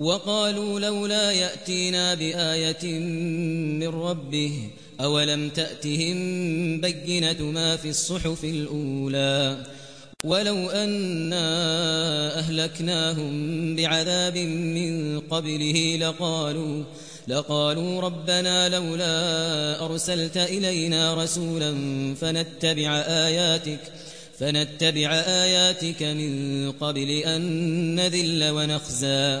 وقالوا لولا يأتينا بآية من ربه أولم تأتهم بينة ما في الصحف الأولى ولو أنا أهلكناهم بعذاب من قبله لقالوا لقالوا ربنا لولا أرسلت إلينا رسولا فنتبع آياتك فنتبع آياتك من قبل أن نذل ونخزى